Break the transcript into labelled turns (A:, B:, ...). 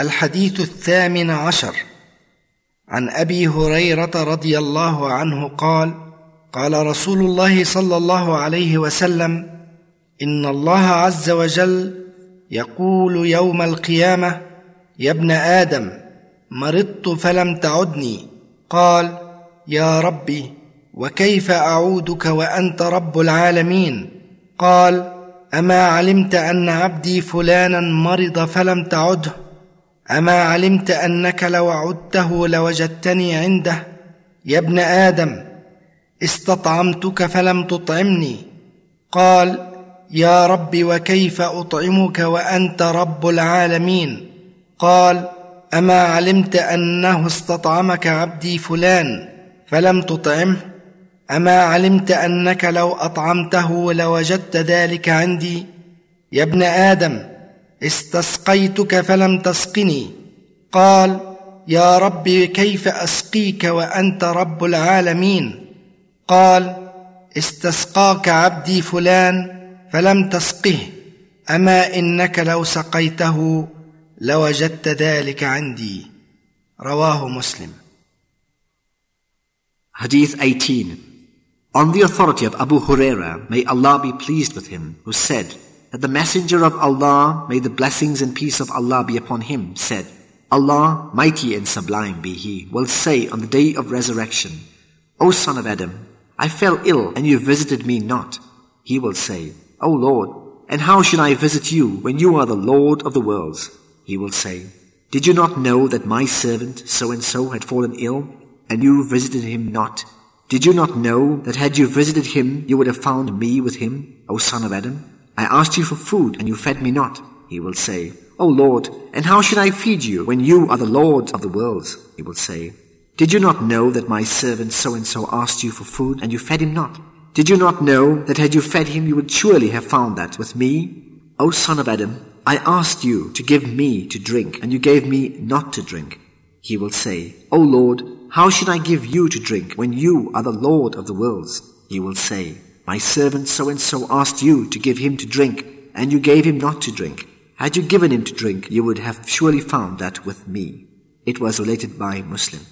A: الحديث الثامن عشر. عن أبي هريرة رضي الله عنه قال قال رسول الله صلى الله عليه وسلم إن الله عز وجل يقول يوم القيامة يا ابن آدم مرضت فلم تعدني. قال يا ربي وكيف أعودك وأنت رب العالمين؟ قال أما علمت أن عبدي فلانا مرض فلم تعده؟ أما علمت أنك لو عدته لوجدتني عنده يا ابن آدم استطعمتك فلم تطعمني. قال يا رب وكيف أطعمك وأنت رب العالمين؟ قال أما علمت أنه استطعمك عبدي فلان فلم تطعمه؟ أما علمت أنك لو أطعمته لوجدت ذلك عندي؟ يا ابن آدم استسقيتك فلم تسقني قال يا رب كيف اسقيك وانت رب العالمين قال استسقاك عبدي فلان فلم تسقه اما انك لو سقيته لوجدت ذلك عندي رواه مسلم
B: Hadith 18 On the authority of Abu Huraira, may Allah be pleased with him, who said, that the Messenger of Allah, may the blessings and peace of Allah be upon him, said, Allah, mighty and sublime be He, will say on the day of resurrection, O son of Adam, I fell ill and you visited me not. He will say, O Lord, and how should I visit you when you are the Lord of the worlds? He will say, Did you not know that my servant so and so had fallen ill, and you visited him not? Did you not know that had you visited him, you would have found me with him, O son of Adam? I asked you for food, and you fed me not. He will say, O Lord, and how should I feed you when you are the Lord of the worlds? He will say, Did you not know that my servant so and so asked you for food, and you fed him not? Did you not know that had you fed him, you would surely have found that with me? O son of Adam, I asked you to give me to drink, and you gave me not to drink. He will say, O Lord, how should I give you to drink when you are the Lord of the worlds? He will say, my servant so and so asked you to give him to drink, and you gave him not to drink. Had you given him to drink, you would have surely found that with me. It was related by Muslim.